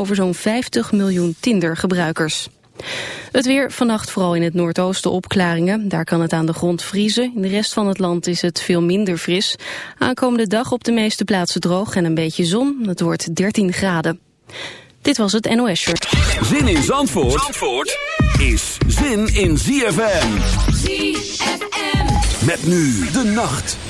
over zo'n 50 miljoen Tinder-gebruikers. Het weer vannacht vooral in het noordoosten opklaringen. Daar kan het aan de grond vriezen. In de rest van het land is het veel minder fris. Aankomende dag op de meeste plaatsen droog en een beetje zon. Het wordt 13 graden. Dit was het NOS Shirt. Zin in Zandvoort, Zandvoort is zin in ZFM. ZFM. Met nu de nacht.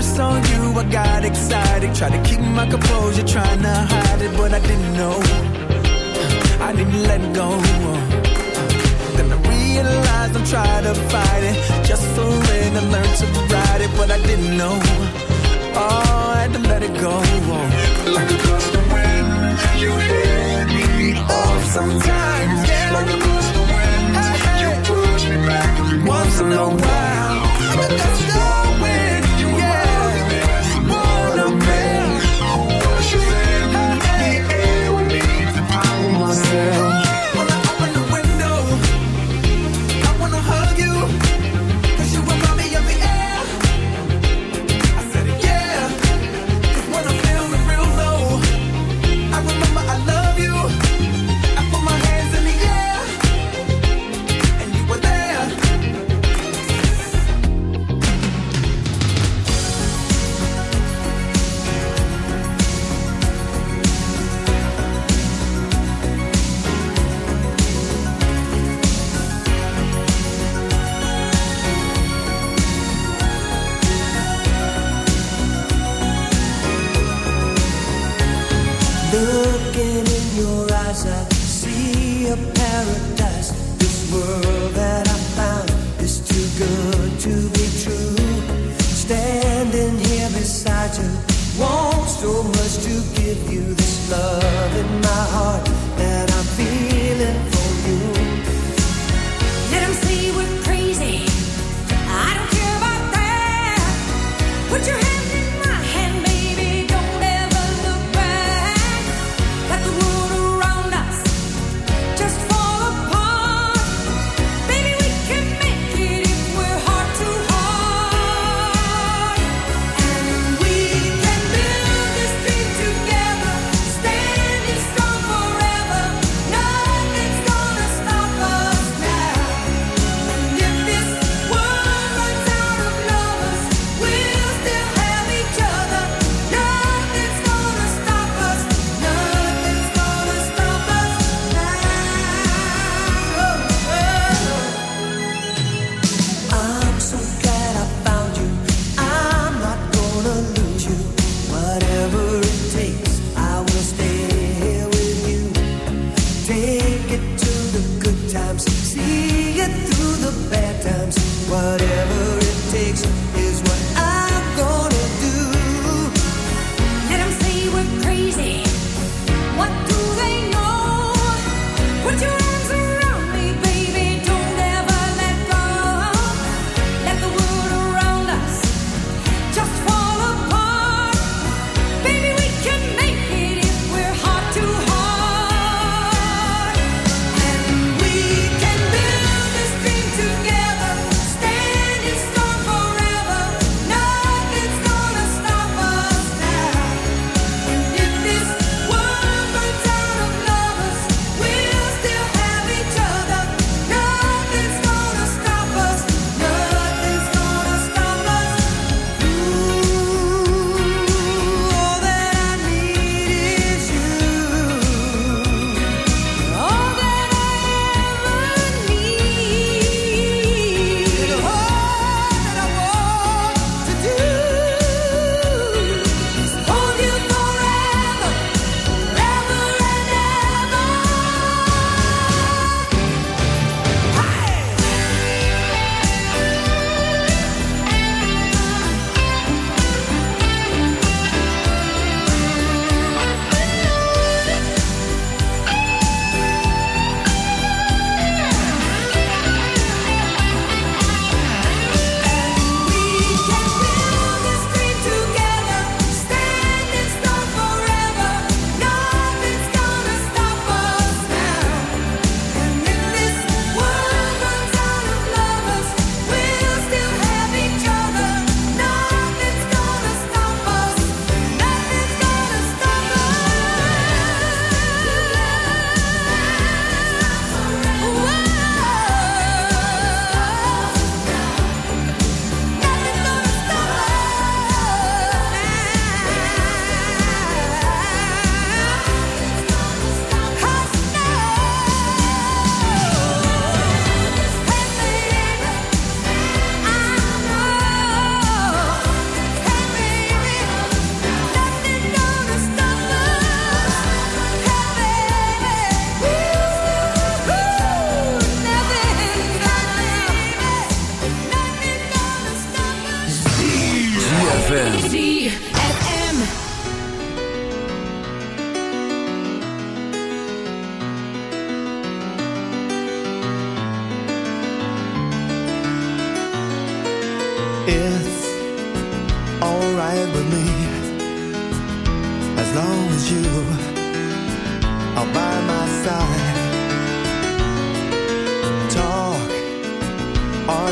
first saw you, I got excited. Tried to keep my composure, trying to hide it, but I didn't know. I didn't let go. Then I realized I'm trying to fight it. Just so when I learn to ride it, but I didn't know. Oh, I had to let it go. Like a gust of wind, you hit me off sometimes. Yeah. Like a gust of wind, hey, hey. you push me back once in a while. But that's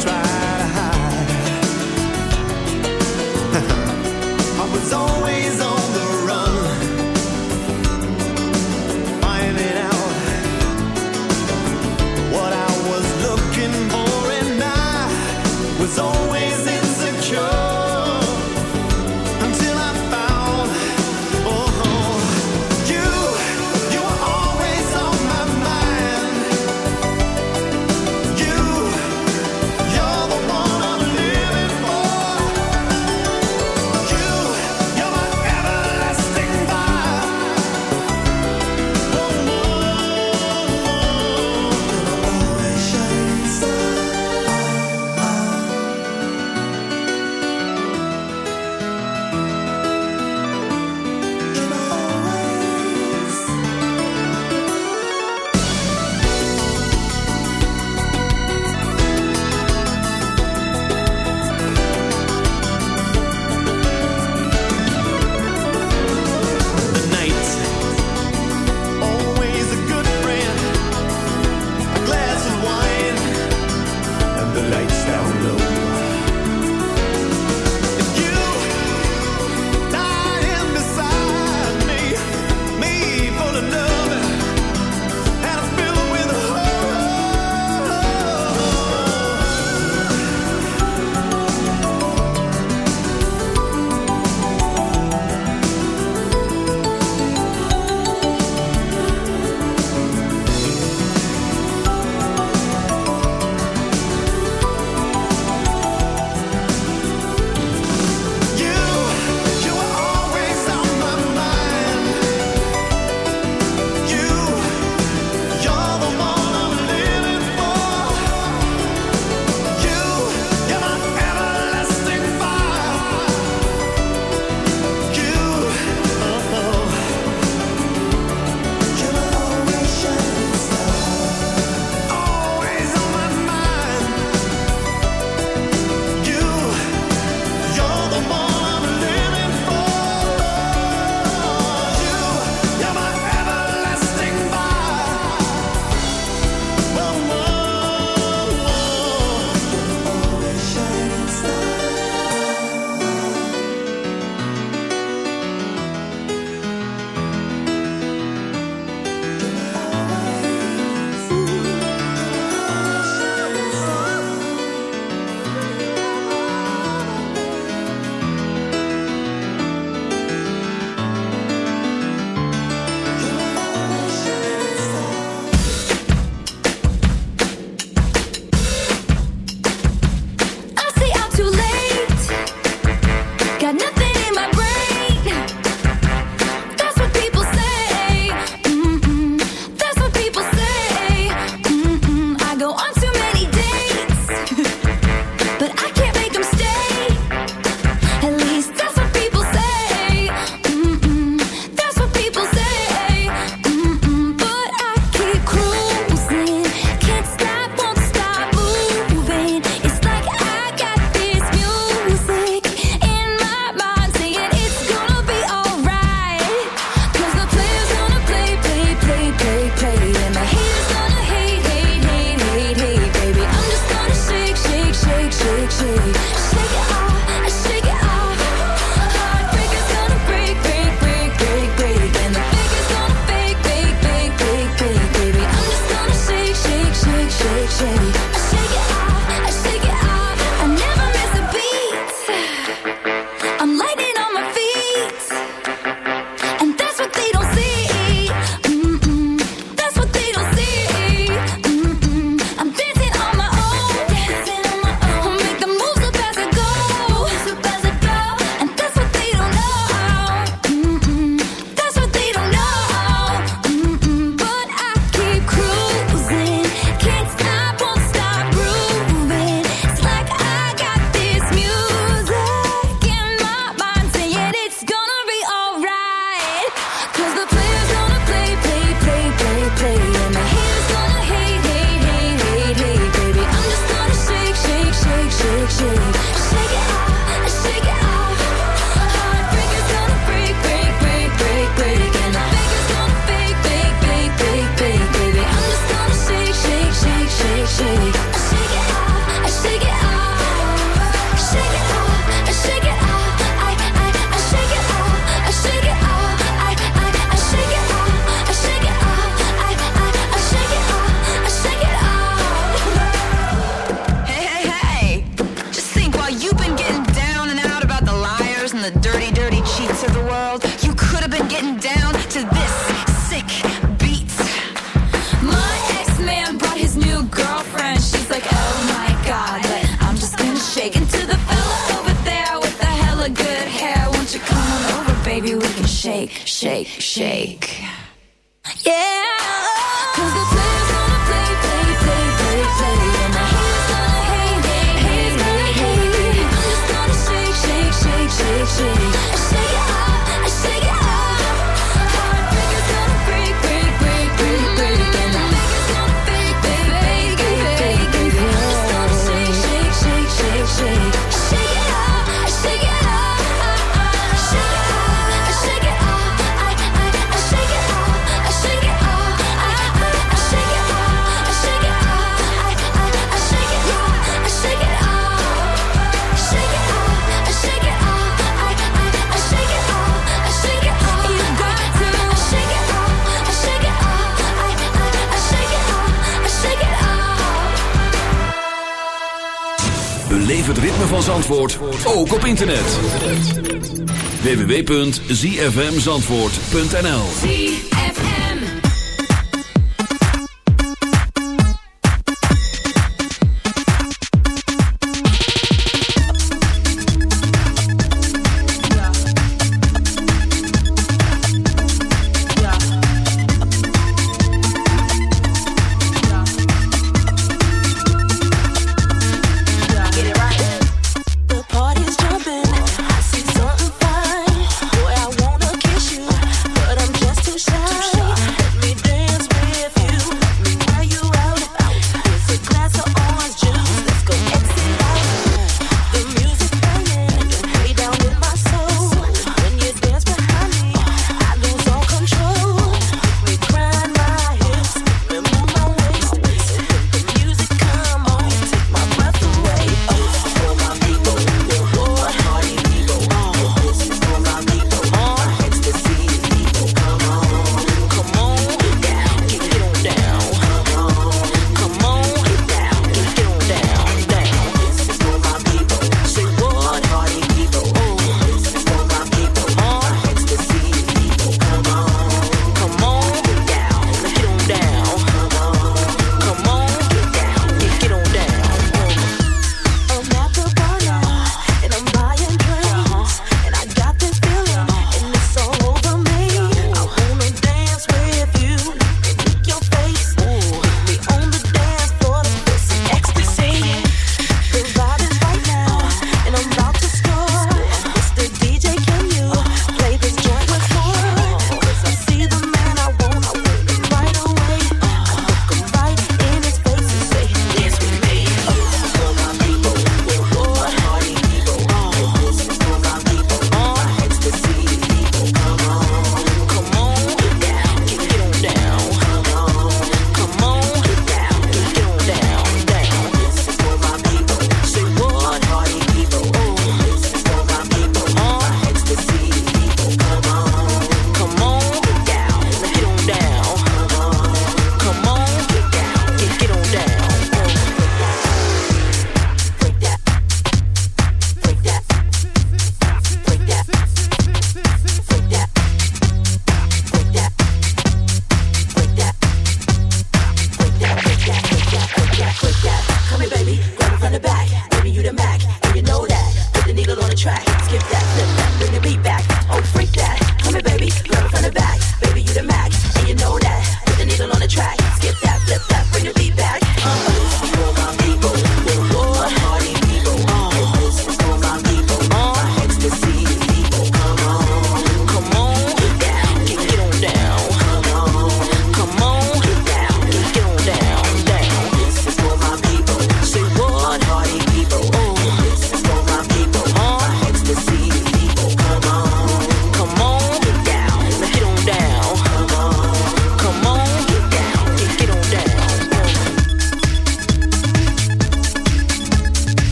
try. www.zfmzandvoort.nl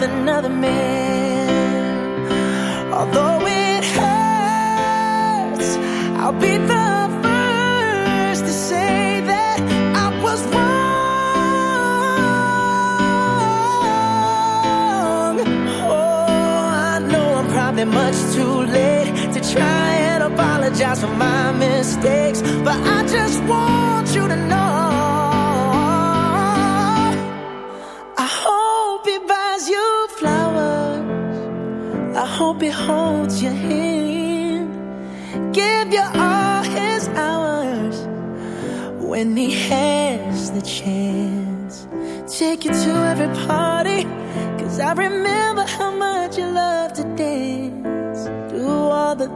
with another man. Although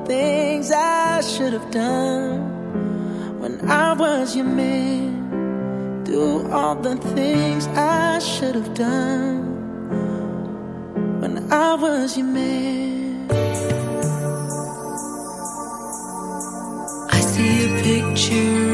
things I should have done when I was your man. Do all the things I should have done when I was your man. I see a picture.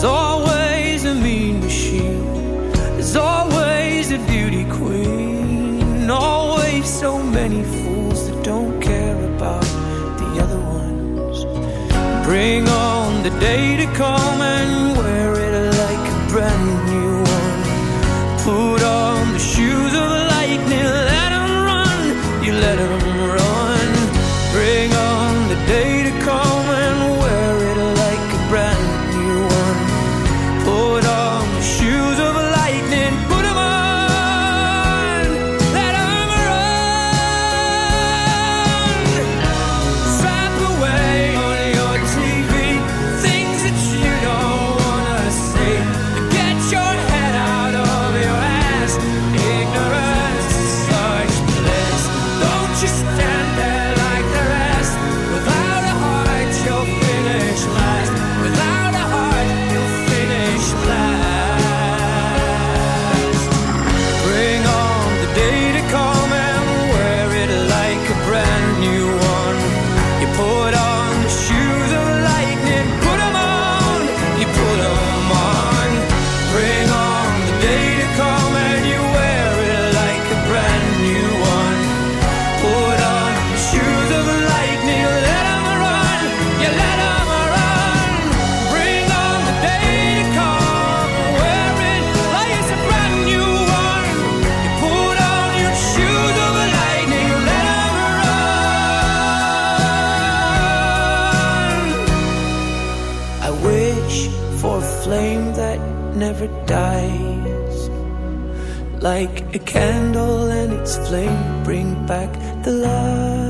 There's always a mean machine. There's always a beauty queen. Always so many fools that don't care about the other ones. Bring on the day to come and back the love.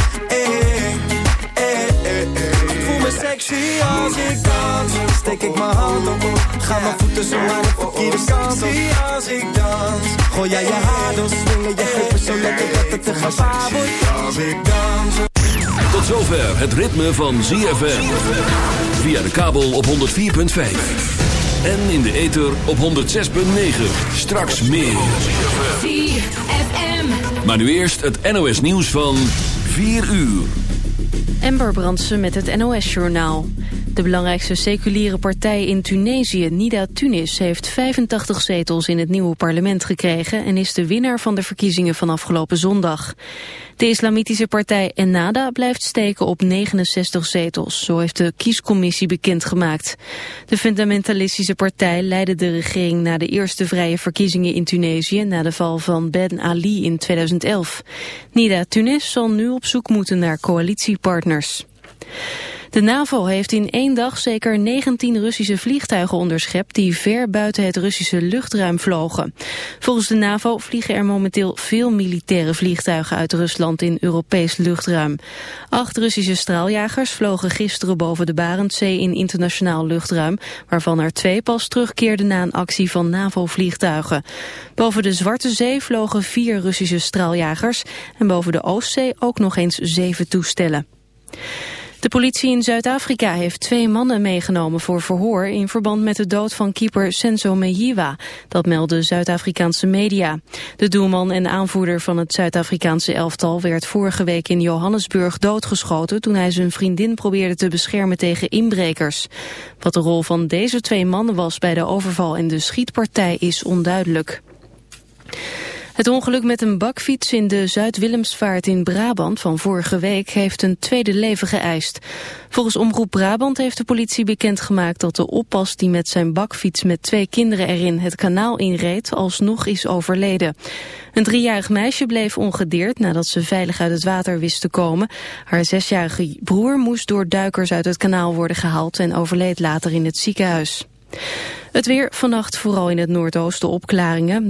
Sexy als ik dans. Steek ik mijn hand op. Ga mijn voeten zo naar de verkeerde kant op. als ik dans. Gooi jij je haar door, swingen je heupen zo lekker dat het een gevaar wordt. Als ik dans. Tot zover het ritme van ZFM. Via de kabel op 104.5. En in de ether op 106.9. Straks meer. ZFM. Maar nu eerst het NOS nieuws van 4 uur. Amber Brandsen met het NOS-journaal. De belangrijkste seculiere partij in Tunesië, Nida Tunis... heeft 85 zetels in het nieuwe parlement gekregen... en is de winnaar van de verkiezingen van afgelopen zondag. De islamitische partij Ennada blijft steken op 69 zetels. Zo heeft de kiescommissie bekendgemaakt. De fundamentalistische partij leidde de regering... na de eerste vrije verkiezingen in Tunesië... na de val van Ben Ali in 2011. Nida Tunis zal nu op zoek moeten naar coalitiepartners. De NAVO heeft in één dag zeker 19 Russische vliegtuigen onderschept die ver buiten het Russische luchtruim vlogen. Volgens de NAVO vliegen er momenteel veel militaire vliegtuigen uit Rusland in Europees luchtruim. Acht Russische straaljagers vlogen gisteren boven de Barentszee in internationaal luchtruim, waarvan er twee pas terugkeerden na een actie van NAVO-vliegtuigen. Boven de Zwarte Zee vlogen vier Russische straaljagers en boven de Oostzee ook nog eens zeven toestellen. De politie in Zuid-Afrika heeft twee mannen meegenomen voor verhoor in verband met de dood van keeper Senzo Mejiwa. Dat melden Zuid-Afrikaanse media. De doelman en aanvoerder van het Zuid-Afrikaanse elftal werd vorige week in Johannesburg doodgeschoten toen hij zijn vriendin probeerde te beschermen tegen inbrekers. Wat de rol van deze twee mannen was bij de overval en de schietpartij is onduidelijk. Het ongeluk met een bakfiets in de Zuid-Willemsvaart in Brabant van vorige week heeft een tweede leven geëist. Volgens Omroep Brabant heeft de politie bekendgemaakt dat de oppas die met zijn bakfiets met twee kinderen erin het kanaal inreed alsnog is overleden. Een driejarig meisje bleef ongedeerd nadat ze veilig uit het water wist te komen. Haar zesjarige broer moest door duikers uit het kanaal worden gehaald en overleed later in het ziekenhuis. Het weer vannacht vooral in het noordoosten opklaringen.